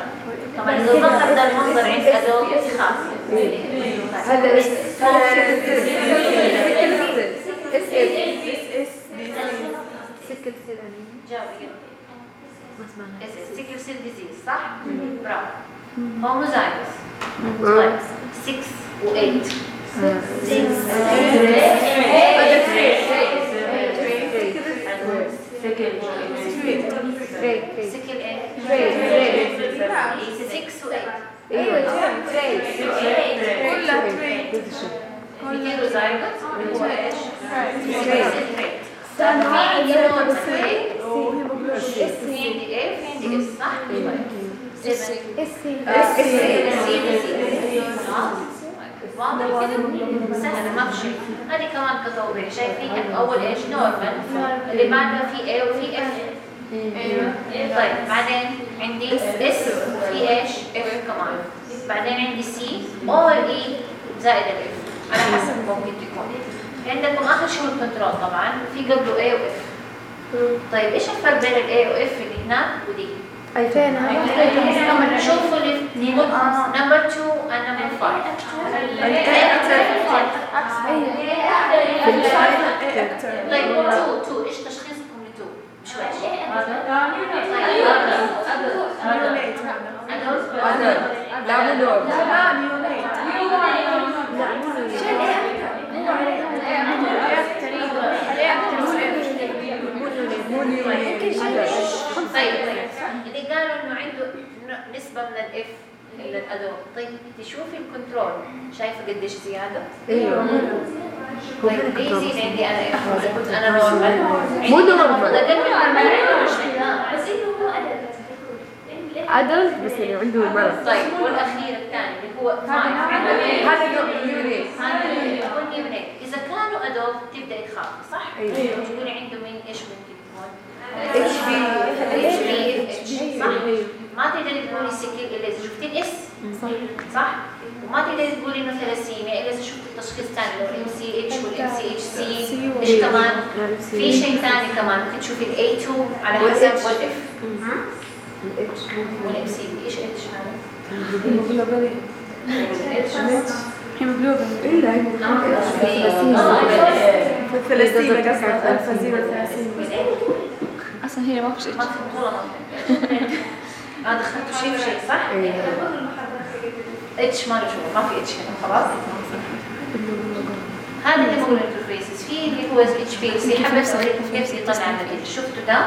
طبعا إذا ظهر ده المنظر عند adult خلاص هذا SS SS sickle cell anemia. جاوبي ما اسمها SS sickle cell. disease صح؟ برافو. homozygous طيب. 6 و8 تري تري سيكل إيه؟ تري تري 6 و8 أيوه تري كلها تري هيتيروزايجوس هو إيش؟ تري في عندي نوع في عندي إيه في عندي اس صح؟ طيب 7 اس سي واضح كمان اول إيش نورمال اللي بعدها في A وفي F طيب بعدين عندي اس إيش F كمان بعدين عندي C أو ال A زائد ال F على حسب ممكن تكون عندكم اخر شيء ال control طبعا في قبله A و F طيب إيش الفرق بين ال A و F اللي هناك ودي؟ هذا؟ شوفوا الاثنين number 2 and number 5 طيب 2 2 إيش تشخيصكم ل 2 شوي لا اللي قالوا إنه عنده ن- نسبة من ال F لل adult طيب تشوفي ال control. شايفة قديش زيادة؟ أيوه. طيب ليه يزيد عندي أنا إذا كنت أنا normal مو normal. من normal بس إنه هو adult بس اللي عنده مرض. طيب والأخير الثاني اللي هو؟ هذا هذا يكون إذا كانوا ادوب تبدا تخاف صح؟ أيوة. تقولي عنده مين إيش ممكن تكون؟ HP صح؟ ما تقدري تقولي سكر إلا إذا شفتي الإس. صح؟ وما تقدري تقولي انه ثلاسيميا إلا إذا شفتي التشخيص الثاني اللي هو الام سي إتش والام سي إتش سي إيش كمان؟ في شيء ثاني كمان ممكن تشوفي الاي 2 على حسب والاف الاتش والام سي إيش اتش هذا؟ ثلاثين أصلا هي ما فيش ما في في. ما دخلتوا شيء شيء صح؟ H ما له شغل ما في H هنا خلاص؟ هذا ال hemoglobin interfaces في اللي هو HPLC اوريكم كيف يطلع النتيجة. شفتوا ده؟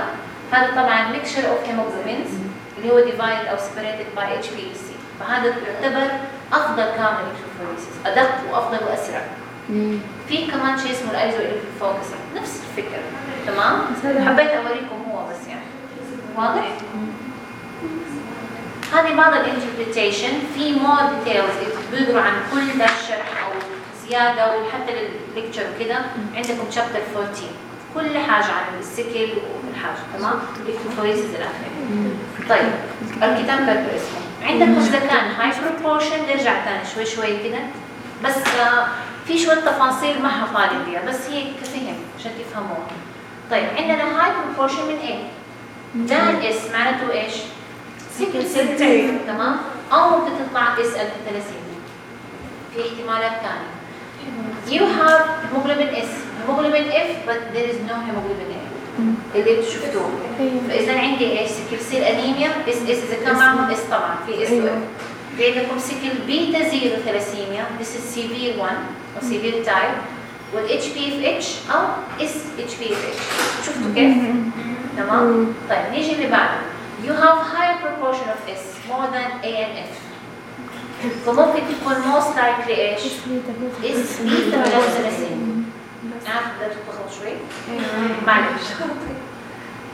هذا طبعا mixture of hemoglobins اللي هو divided أو separated by HPLC فهذا يعتبر أفضل كامل electrophoresis أدق وأفضل وأسرع. في كمان شيء اسمه الايزو focusing نفس الفكرة. تمام؟ حبيت أوريكم هو بس يعني. واضح؟ هذه بعض ال interpretation في more details بيقروا عن كل ده الشرح أو زيادة وحتى ال lecture وكده عندكم chapter 14 كل حاجة عن ال sickle والحاجة. تمام؟ electrophoresis الآخر طيب. الكتاب كاتب اسمه. عندكم اذا كان high proportion نرجع ثاني شوي شوي كده. بس آه، في شوية تفاصيل ما حطالي فيها بس هي كفهم عشان تفهموها طيب عندنا high proportion من إيه؟ ده ال S معناته إيش؟ sickle cell type تمام؟ أو ممكن تطلع S ال thalassemia في احتمالات ثانية You have hemoglobin S, hemoglobin F, but there is no hemoglobin A. اللي شفتوه. فإذا عندي إيش؟ sickle cell anemia. SS اذا كان معهم S طبعا. في S في عندكم sickle beta zero thalassemia this is severe 1 أو severe type والاتش بي اف اتش أو اس اتش بي اف اتش شفتوا كيف؟ تمام؟ طيب نيجي اللي بعده you have higher proportion of S more than A and F. فممكن تكون most likely إيش؟ S ولا ثلاثين عارف بدأت تتلخبط شوي؟ معلش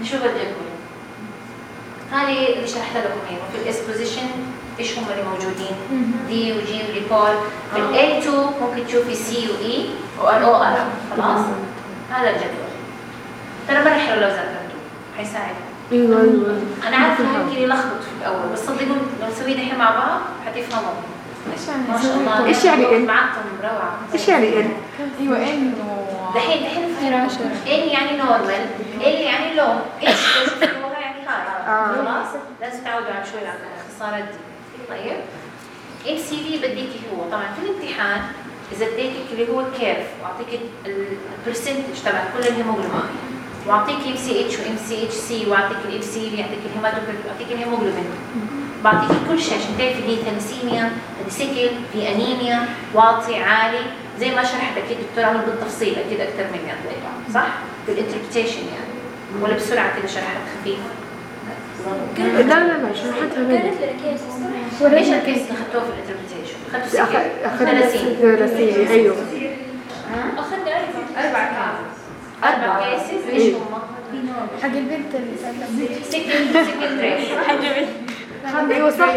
نشوف الجدول هذه اللي شرحت لكم هنا في الاسبوزيشن إيش هم اللي موجودين. دي وجي وليبول في ال A2 ممكن تشوفي سي واي والاو ار خلاص؟ هذا الجدول. ترى مرة حلو لو ذاكرتوه حيساعد. أيوه أيوه. أنا عارفة يمكن يلخبط في الأول بس صدقوني لو نسويه دحين مع بعض حتفهموا. ما شاء الله. إيش يعني إن؟ معكم روعة. إيش يعني ان؟ أيوه انه دحين دحين فهمت. N يعني normal ال يعني لو تكتبوها يعني high خلاص؟ لازم تعودوا على شوي على الاختصارات دي. طيب. MCV بديكي هو. طبعا في الامتحان إذا اديتك اللي هو curve وأعطيك ال percentage تبع كل الهيموجلوبين وأعطيك MCH و MCHC وأعطيك ال MCV يعطيك ال hematocrit واعطيك الهيموجلوبين بعطيك كل شيء عشان تعرفي دي thalassemia sickle في أنيميا واطي عالي. زي ما شرحت أكيد دكتور عمل بالتفصيل أكيد أكثر مني أتوقع صح؟ بالانتربريتيشن يعني. ولا بسرعة كده شرحت خفيف لا لا لا شرحتها مني كانت لنا كيس إيش الكيس اللي أخذتوه في الانتربريتيشن؟ اخذتوا ثلاثين ثلاثين أيوه. أخذنا أربع كيس أربع كيسز. إيش هم؟ حق البنت اللي سألتها سكل سكل تريس أيوه صح.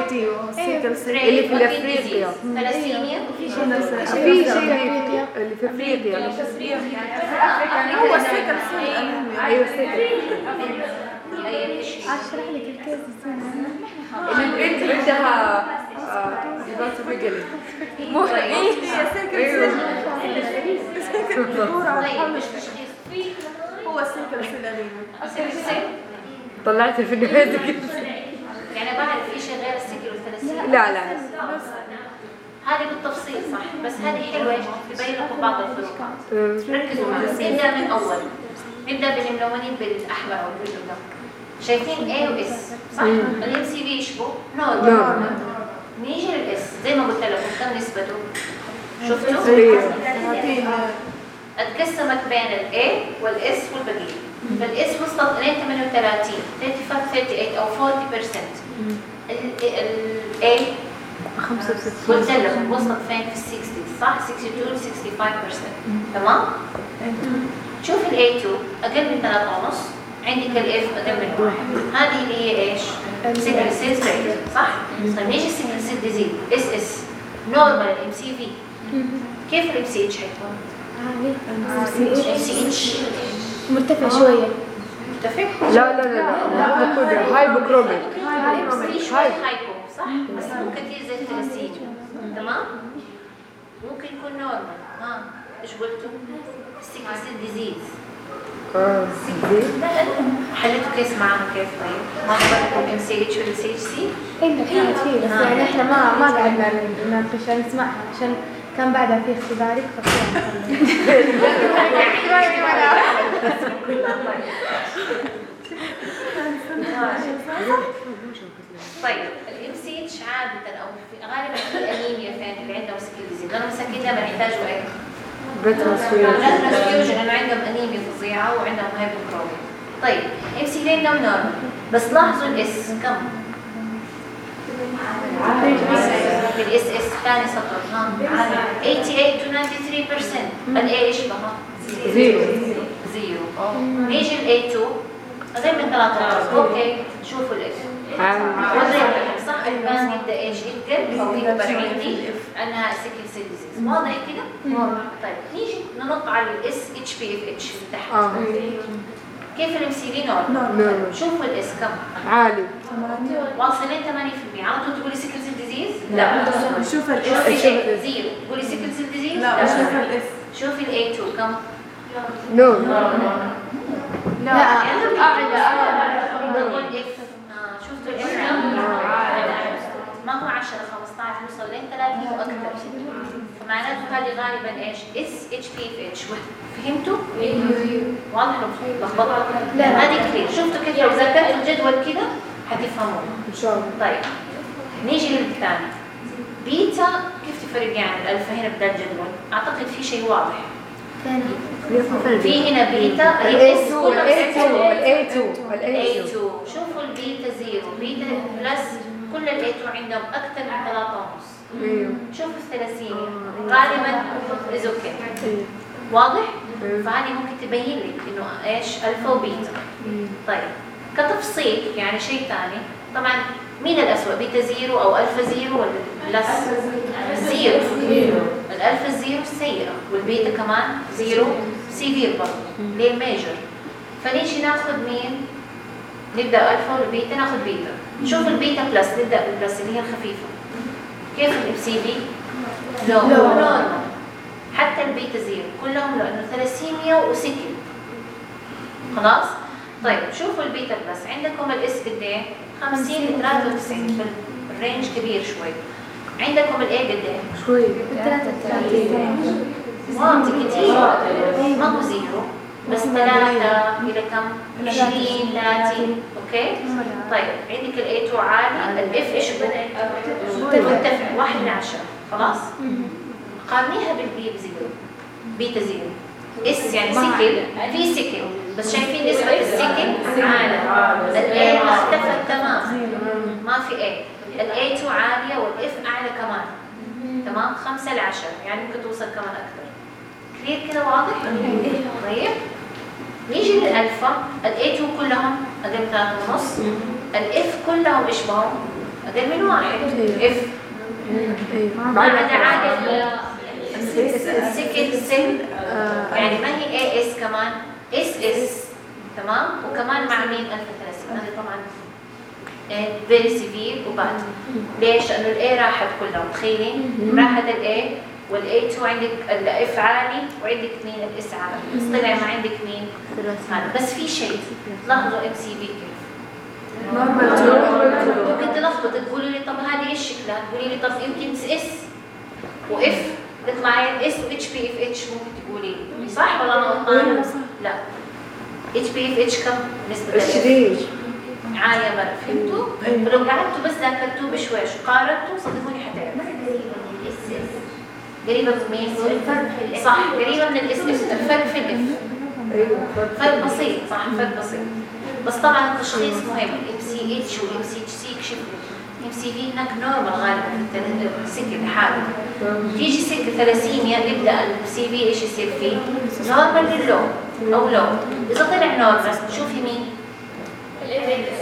اللي في افريقيا ثلاسيميا في شيء اللي في أفريقيا. هو ال sickle cell أيوه ال sickle أشرح لك ال case اللي البنت إيه؟ هي sickle طيب مش تشخيص هو ال sickle cell انيميا sickle cell طلعت في النهاية. يعني بعرف شيء غير ال sickle والثلاسيميا لا لا هذه بالتفصيل صح بس هذه حلوة إيش تبين لكم بعض الفروقات. ركزوا معي. نبدأ من أول. نبدأ بالملونين بالأحمر أو ال blue ده شايفين A و S صح؟ ال MCV يشبه normal. نيجي لل S زي ما قلت لكم كم نسبته؟ شفتوا؟ اتقسمت بين ال A وال S والبقيه فال S وصلت إلى 38 35 38 أو 40% ال A 65 قلت لكم وصلت فين في ال 60 صح 62 65% تمام شوف ال A2 أقل من 3 ونص عندك ال F أقل من واحد هذه اللي هي إيش؟ sickle cell trait صح؟ طيب نيجي ال sickle cell disease SS normal ال MCV كيف ال MCH حيكون؟ MCH مرتفع شوية متفق؟ لا لا لا لا hypochromic شوي hypo صح؟ بس مو كثير زي الثلاسيميا تمام؟ ممكن يكون normal ها إيش قلتوا؟ ال sickle cell disease آه حليتوا case معانا كيف طيب؟ ما خبرتكم MCH ولا CHC؟ أيوه كانت فيه بس يعني إحنا ما ما قعدنا نناقشها نسمعها عشان كان بعدها في اختباري طيب ال MCH عاده أو غالبا في انيميا فين اللي عندهم sickle disease لأنه مساكين دائما يحتاجوا إيه؟ blood transfusion عندهم أنيميا فظيعة وعندهم hypochromia. طيب MCV normal بس لاحظوا ال S كم؟ ال SS ثاني سطر ها 88 to 93% الاي إيش بها؟ zero. zero. نيجي ال A2 غير من ثلاثة. أوكي شوفوا ال S وضعي صح ال band يبدا إيش يتقل أو يكبر عندي sickle cell disease واضح كده؟ طيب نيجي ننط على الاس اتش بي اف اتش تحت آه كيف ال MCV normal؟ شوفوا ال S كم؟ عالي واصلين 80% على طول تقولي sickle cell disease؟ لا. شوف ال S zero تقولي cell disease؟ لا شوف ال S شوفي ال A2 كم؟ normal لا اعلى اعلى نقول F آه، شفتوا ال F ما هو 10 15 يوصل لين 30 وأكثر فمعناته هذه غالبا إيش؟ اس اتش بي اف اتش فهمتوا؟ واضح؟ لو لخبطت؟ لا. هذه كثير. شفتوا كيف لو ذاكرتوا الجدول كده حتفهموا إن شاء الله. طيب. نيجي للثاني. بيتا كيف تفرقي عن الالفا هنا بدل الجدول؟ أعتقد في شيء واضح. في هنا بيتا ال AS 2 ال A2 ال A2 ال A A2 2 شوفوا ال beta zero. beta plus كل ال A2 عندهم أكثر من ثلاثة ونص. أيوه. شوفوا الثلاسيميا غالبا is okay. واضح؟ فهذه ممكن تبين لك إنه إيش alpha و beta طيب. كتفصيل يعني شيء ثاني. طبعا مين الأسوأ؟ beta zero أو alpha zero ولا plus؟ zero. ال alpha zero سيئة والبيتا كمان zero. severe برضه. ليه major فنيجي ناخذ مين؟ نبدأ ألفا ولا بيتا ناخذ بيتا. نشوف ال beta plus نبدأ بال plus اللي هي الخفيفة. كيف ال MCV؟ low normal حتى ال beta zero. كلهم لأنه ثلاسيميا و sickle. خلاص؟ طيب شوفوا ال beta plus. عندكم ال S قد إيه؟ 50 ل 93 ال range كبير شوي. عندكم ال A قد إيه؟ شوي. واطي كتير ما هو zero بس ثلاثة إلى كم؟ 20 30 okay؟ طيب عندك ال A2 عالي ال F إيش مرتفع 1 ل 10 خلاص؟ قارنيها بال beta zero. beta zero S يعني sickle. في sickle. بس شايفين نسبة ال sickle عالية ال A اختفت تمام ما في A ال A2 عالية وال F أعلى كمان. تمام؟ 5 ل 10 يعني ممكن توصل كمان أكثر. clear كده واضح؟ طيب. نيجي للالفا ال A2 كلهم من 3 ونص. ال F كلهم إيش بهم؟ أقل من واحد. F ما عدا عادة ال sickle cell يعني ما هي AS كمان. SS تمام؟ وكمان مع مين؟ الفا ثلاثين هذا طبعا very severe و bad ليش؟ لأنه ال A راحت كلهم. تخيلين راحت ال A وال A2 عندك ال F عالي وعندك مين ال S عالي بس طلع ما عندك مين هذا. بس في شيء لاحظوا MCV كيف؟ ممكن تلخبط تقولي لي طب هذه إيش شكلها؟ تقولي لي طب يمكن S و F تطلع S و HPFH ممكن تقولي لي. صح ولا أنا غلطانة؟ لا. HPFH كم؟ F؟ 20 عالية مرة. فهمتوا؟ فلو قعدتوا بس ذاكرتوه بشويش وقارنتوا صدقوني حتعرفوا قريبة من مين؟ صح قريبة من ال SS الفرق في ال F أيوه فرق بسيط صح فرق بسيط. بس طبعا التشخيص مهم. ال MCH وال MCHC يكشف MCV هناك normal غالبا. في ال sickle لحاله تيجي sickle thalassemia يبدا ال MCV إيش يصير فيه؟ normal لل low أو low إذا طلع normal شوفي مين؟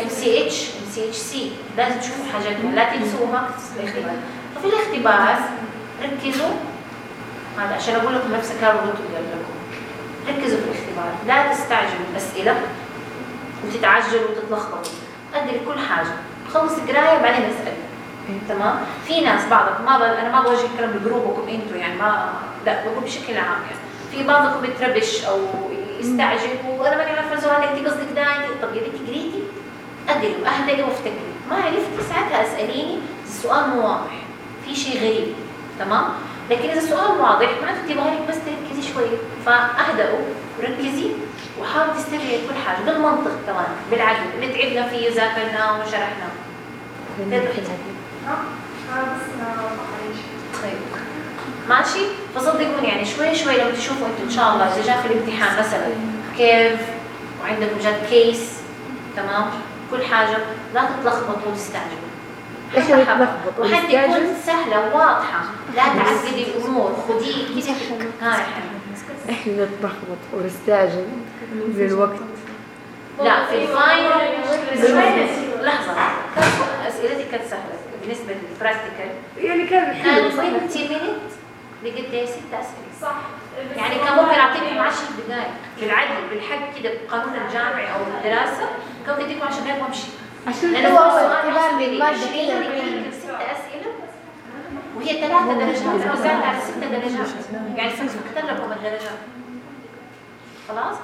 ام سي إتش ام سي إتش سي. لازم تشوفوا حاجاتهم لا تنسوها في الاختبار ركزوا. عشان أقول لكم نفس الكلام اللي قلته لكم. ركزوا في الاختبار. لا تستعجلوا الاسئله وتتعجلوا وتتلخبطوا. أدري كل حاجة. خلص قرايه بعدين أسأل. تمام؟ في ناس بعضكم ما ب... أنا ما بوجه الكلام بجروبكم أنتم يعني ما لا بقول بشكل عام يعني. في بعضكم يتربش أو يستعجل وأنا ماني عارفة السؤال أنت قصدك ده أنت- طب يا بنتي قريتي؟ أدري واهدئي وأفتكري. ما عرفتي ساعتها أسأليني السؤال مو واضح. في شيء غريب. تمام؟ لكن إذا السؤال واضح معناته تبغى لك بس تركزي شوية فاهدئوا وركزي وحاول تستبعد كل حاجة. بالمنطق كمان. بالعقل اللي تعبنا فيه ذاكرناه وشرحناه طيب. ماشي؟ فصدقوني يعني شوي شوي لما تشوفوا أنتم إن شاء الله إذا جاء في الامتحان مثلا كيف وعندكم جد case تمام؟ كل حاجة لا تتلخبطوا وتستعجلوا اللي يتلخبط؟ وحتى؟ تكون سهلة وواضحة. لا تعقدي الأمور. خديه يا حبيبي إحنا نتلخبط ونستعجل بالوقت لا في ال final لحظة. أسئلتي كانت سهلة. بالنسبة لل practical يعني كان حلو صح 20 minute بقد ست أسئلة. صح. يعني كان ممكن أعطيكم 10 دقائق. بالعدل بالحق كده بقانون الجامعي أو الدراسة. كان ممكن اديكم 10 دقائق وأمشي. لأنه هو اختبار 20 كده. دقيقة ست أسئلة. وهي ثلاثة درجات. وزعت على ست درجات. يعني سكتت لكم الدرجات خلاص؟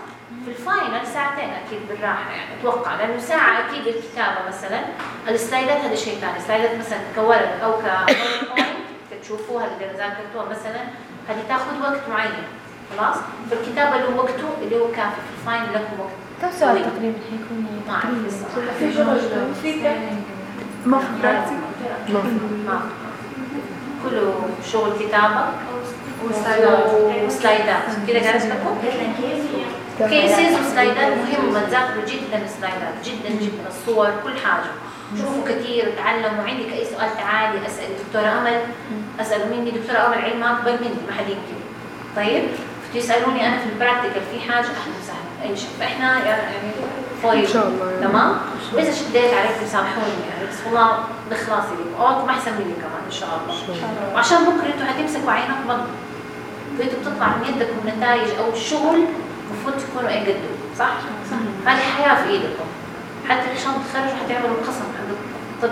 في ال final ساعتين أكيد بالراحة. يعني أتوقع لأنه ساعة أكيد الكتابة مثلا. السلايدات هذا شيء ثاني. السلايدات مثلا كورق أو ك PowerPoint تشوفوها اللي ذاكرتوها مثلا. هذه تاخذ وقت معين. خلاص؟ فالكتابه له وقته اللي هو كافي. في ال final لكم وقت. كم سؤال طويل. تقريبا حيكون ما أعرف. الصراحه ما في ما في ما كله شغل كتابة. وسلايدات. كده قالت لكم cases وسلايدات مهمة تذاكروا جدا السلايدات جدا جدا. الصور كل حاجة. شوفوا كثير. تعلموا. عندك أي سؤال تعالي. أسأل دكتورة أمل. أسأل مني. دكتورة أمل علم أكبر مني. ما حد يمكن. طيب؟ تسألوني أنا في البراكتيكال في حاجة؟ أهلا وسهلا. أي شيء فإحنا يعني إن شاء الله يعني. تمام؟ وإذا شديت عليكم سامحوني يعني بس والله بخلاصي لي أوكم أحسن مني كمان إن شاء الله. وعشان بكرة أنتوا هتمسكوا عينك برضه وانتوا بتطلع من يدكم نتائج أو شغل المفروض تكونوا إيه قدوا صح؟ صح. هذه حياة في إيدكم. حتى عشان تخرجوا حتعملوا القسم عندكم طب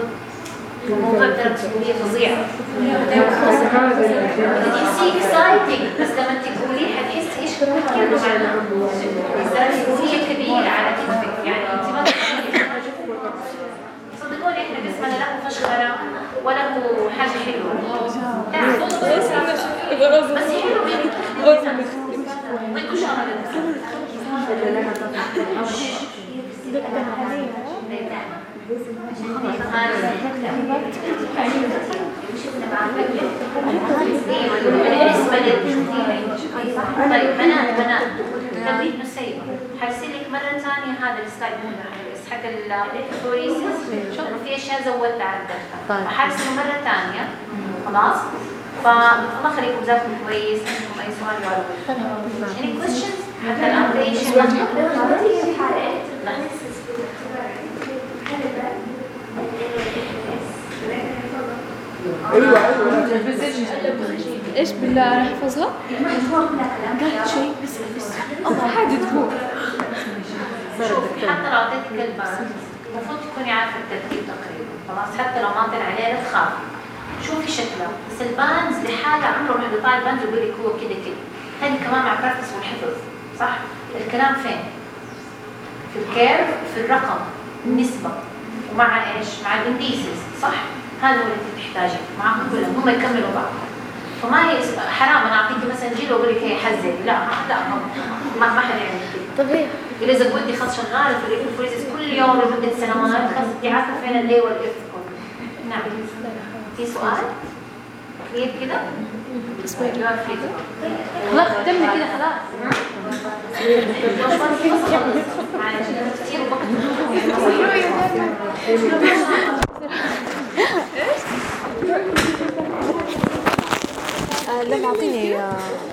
الموضوع ده مسؤولية فظيعة. هتعملوا قسم so exciting بس لما تقوليه حتحسي ما تتخيلي. صدقوني إحنا قسمنا له فشخره وله حاجة حلوة نعم. بس حلو يعني وانتوا شاطرين طيب بنات بنات تمرين نسيب حرسل لك مرة ثانية هذا السلايد مو بس حق الكوريسيس لأنه في أشياء زودت على الدفتر حرسله مرة ثانية خلاص فالله يخليكم ذاكروا كويس عندكم أي سؤال جاوبوا any questions حتى الآن في أي شيء إيش بالله أنا أحفظها؟ قالت شيء بس بس. حاجة تقول شوفي حتى لو أعطيتك ال band المفروض تكوني عارفة الترتيب تقريبا. خلاص حتى لو ما طلع عليه لا تخافي. شوفي شكله بس ال bands لحاله عمره ما حد يطالع bands ويقول لك هو كده كده. هذه كمان مع practice والحفظ صح؟ الكلام فين؟ في ال curve في الرقم النسبة. ومع إيش؟ مع ال indices صح؟ هذا هو اللي انت تحتاجه معاهم كلهم هم يكملوا بعض. فما هي حرام أنا أعطيكي مثلا جيل وأقول لك هي حزن. لا لا ما ما حد يعمل كده طب هي إذا إذا كنت خلاص شغالة في فريزز كل يوم لمدة سنوات خلاص أنت عارفة فين ال A وال F نعم. في سؤال؟ clear كده؟ خلاص ختمنا كده خلاص. معلش. كتير وقت لا اعطيني